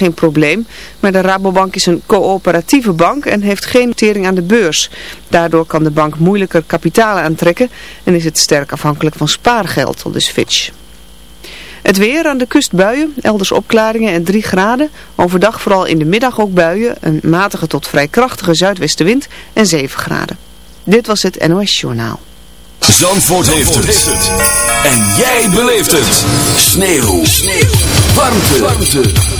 geen probleem, maar de Rabobank is een coöperatieve bank en heeft geen notering aan de beurs. Daardoor kan de bank moeilijker kapitaal aantrekken en is het sterk afhankelijk van spaargeld, al dus Fitch. Het weer aan de kust buien, elders opklaringen en 3 graden. Overdag vooral in de middag ook buien, een matige tot vrij krachtige zuidwestenwind en 7 graden. Dit was het NOS Journaal. Zandvoort, heeft, het. En jij beleeft het. Sneeuw. Warmte.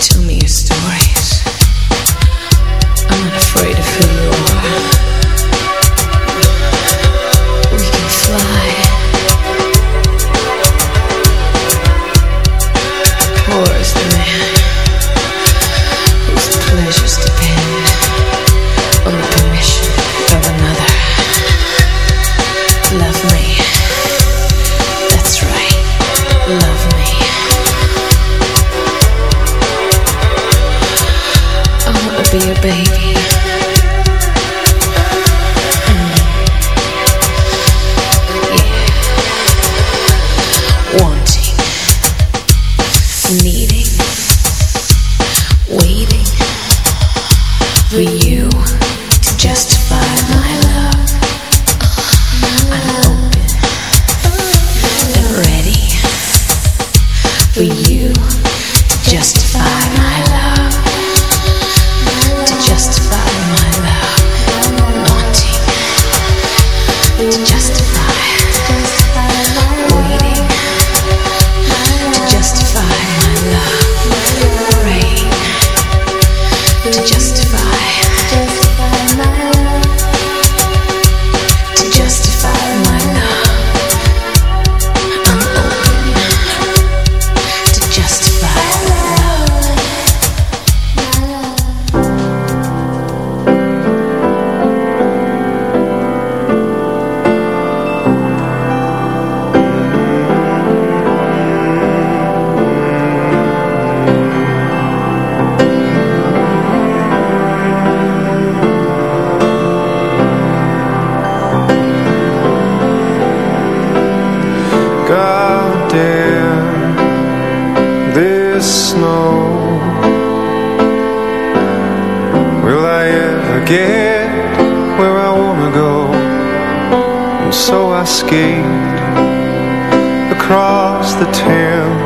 Tell me your stories. I'm not afraid of who you are. get where I wanna go. And so I skate across the town.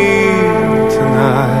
night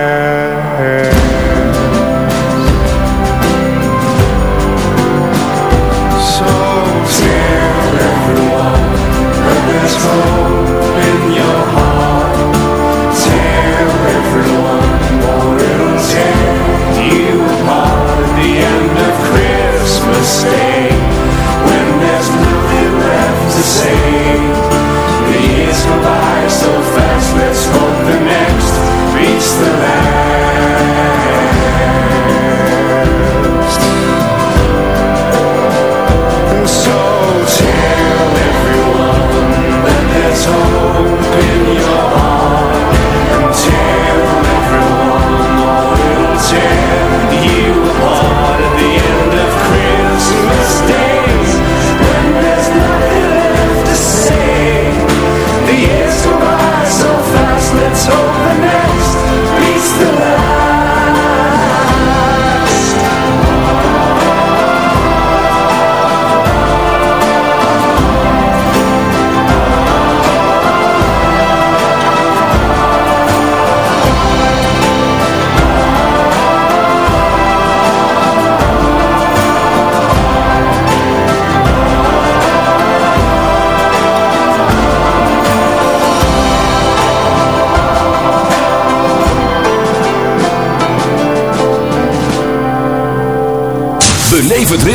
so fast, let's hope the next beats the last.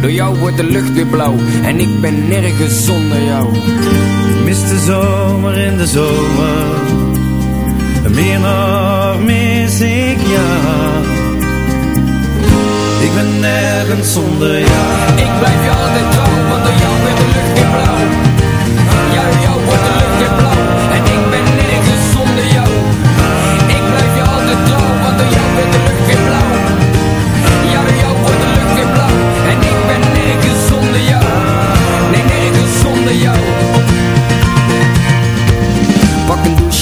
door jou wordt de lucht weer blauw En ik ben nergens zonder jou. Mis de zomer in de zomer. Meer nog mis ik jou. Ik ben nergens zonder jou. Ik blijf je altijd trouw Want door jou wordt de lucht weer blauw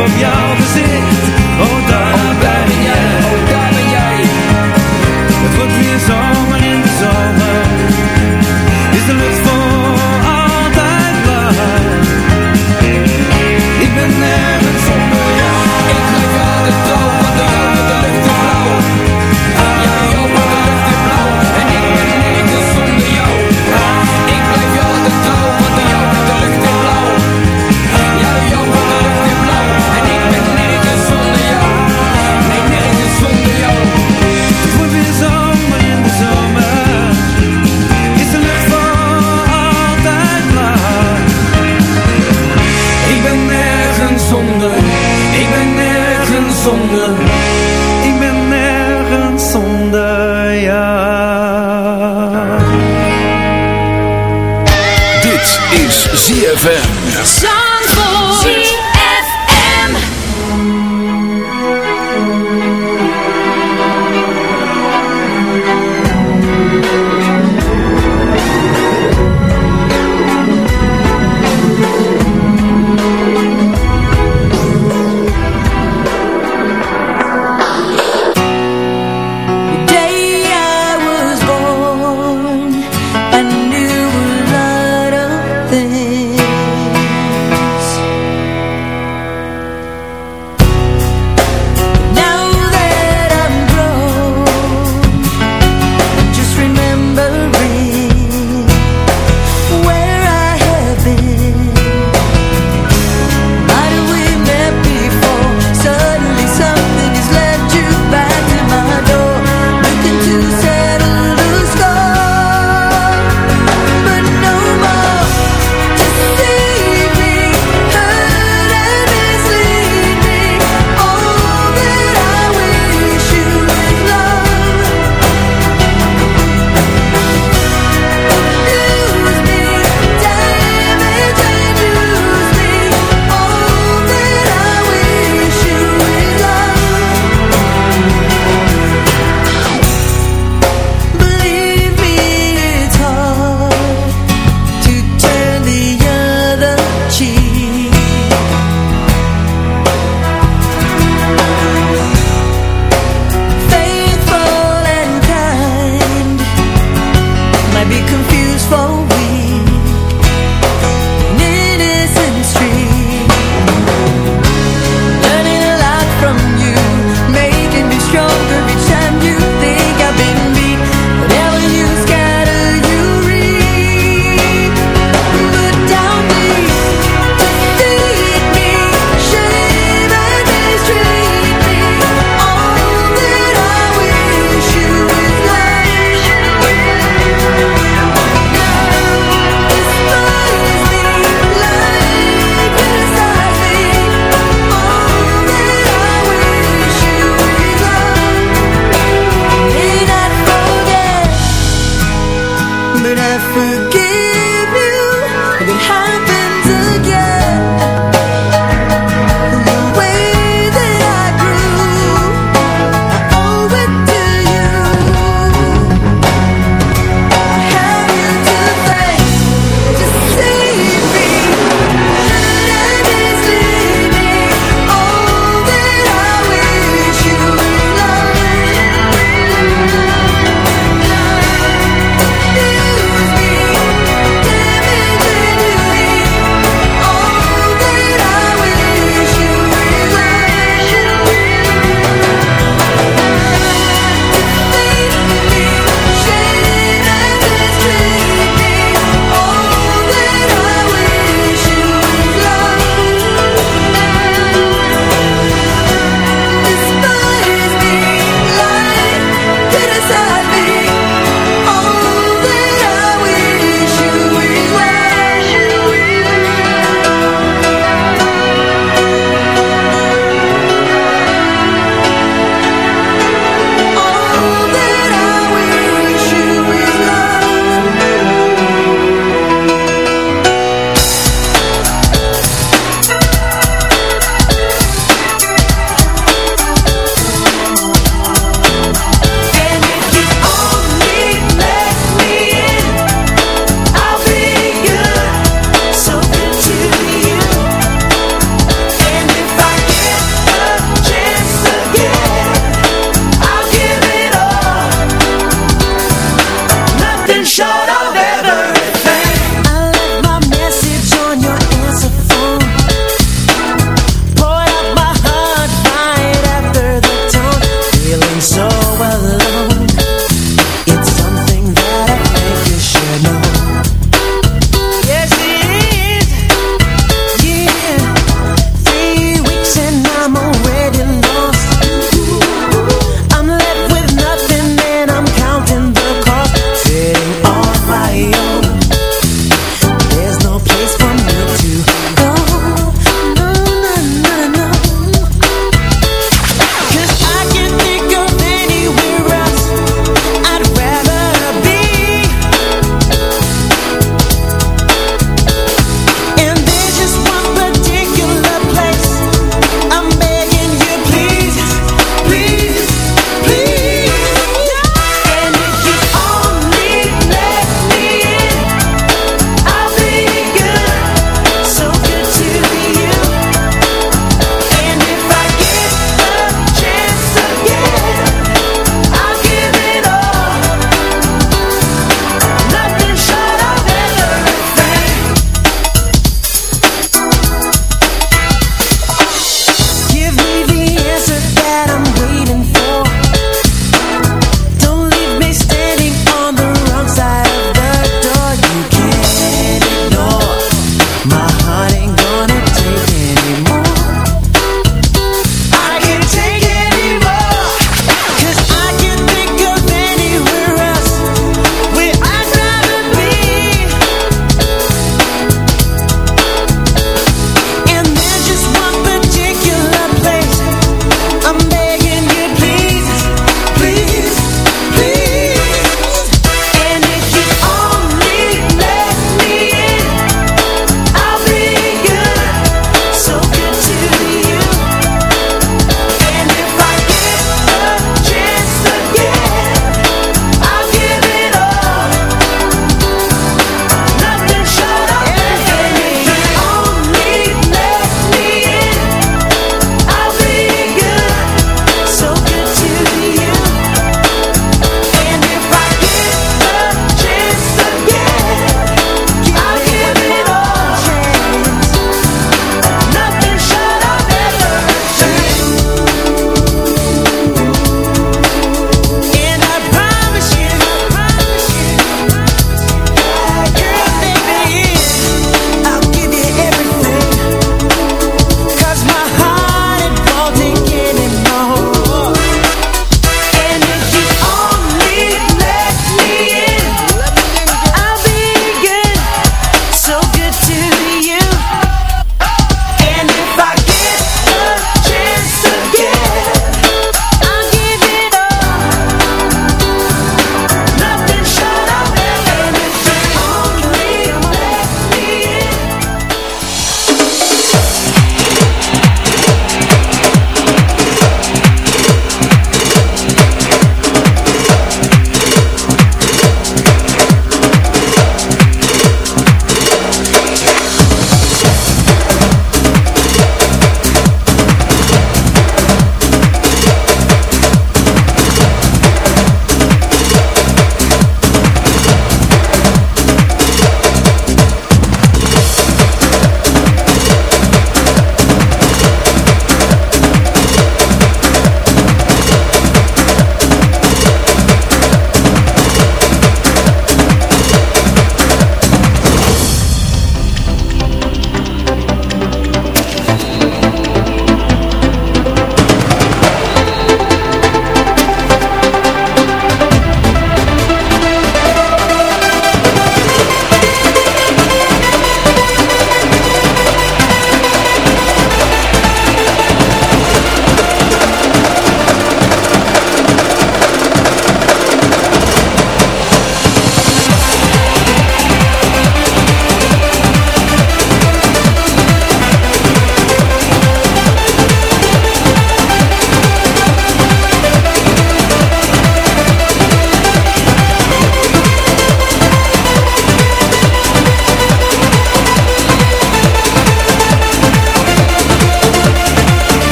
op jouw gezicht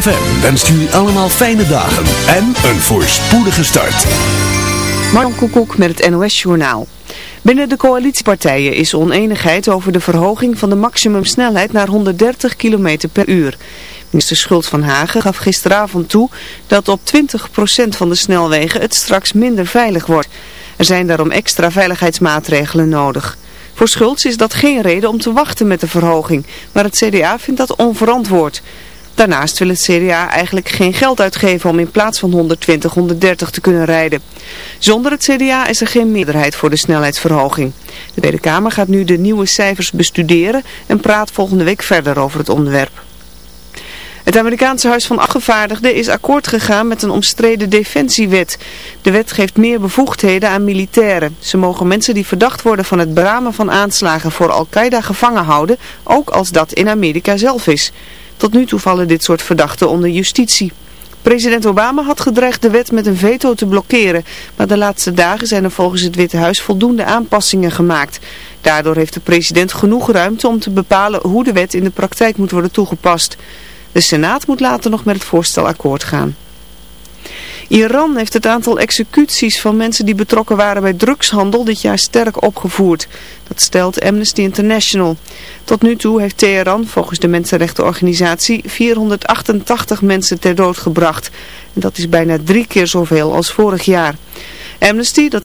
ZFM wenst jullie allemaal fijne dagen en een voorspoedige start. Marjan Koekoek met het NOS Journaal. Binnen de coalitiepartijen is oneenigheid over de verhoging van de maximumsnelheid naar 130 km per uur. Minister Schultz van Hagen gaf gisteravond toe dat op 20% van de snelwegen het straks minder veilig wordt. Er zijn daarom extra veiligheidsmaatregelen nodig. Voor Schultz is dat geen reden om te wachten met de verhoging, maar het CDA vindt dat onverantwoord. Daarnaast wil het CDA eigenlijk geen geld uitgeven om in plaats van 120, 130 te kunnen rijden. Zonder het CDA is er geen meerderheid voor de snelheidsverhoging. De Tweede Kamer gaat nu de nieuwe cijfers bestuderen en praat volgende week verder over het onderwerp. Het Amerikaanse Huis van Afgevaardigden is akkoord gegaan met een omstreden defensiewet. De wet geeft meer bevoegdheden aan militairen. Ze mogen mensen die verdacht worden van het beramen van aanslagen voor Al-Qaeda gevangen houden, ook als dat in Amerika zelf is. Tot nu toe vallen dit soort verdachten onder justitie. President Obama had gedreigd de wet met een veto te blokkeren, maar de laatste dagen zijn er volgens het Witte Huis voldoende aanpassingen gemaakt. Daardoor heeft de president genoeg ruimte om te bepalen hoe de wet in de praktijk moet worden toegepast. De Senaat moet later nog met het voorstel akkoord gaan. Iran heeft het aantal executies van mensen die betrokken waren bij drugshandel dit jaar sterk opgevoerd. Dat stelt Amnesty International. Tot nu toe heeft Teheran volgens de mensenrechtenorganisatie 488 mensen ter dood gebracht. En dat is bijna drie keer zoveel als vorig jaar. Amnesty, dat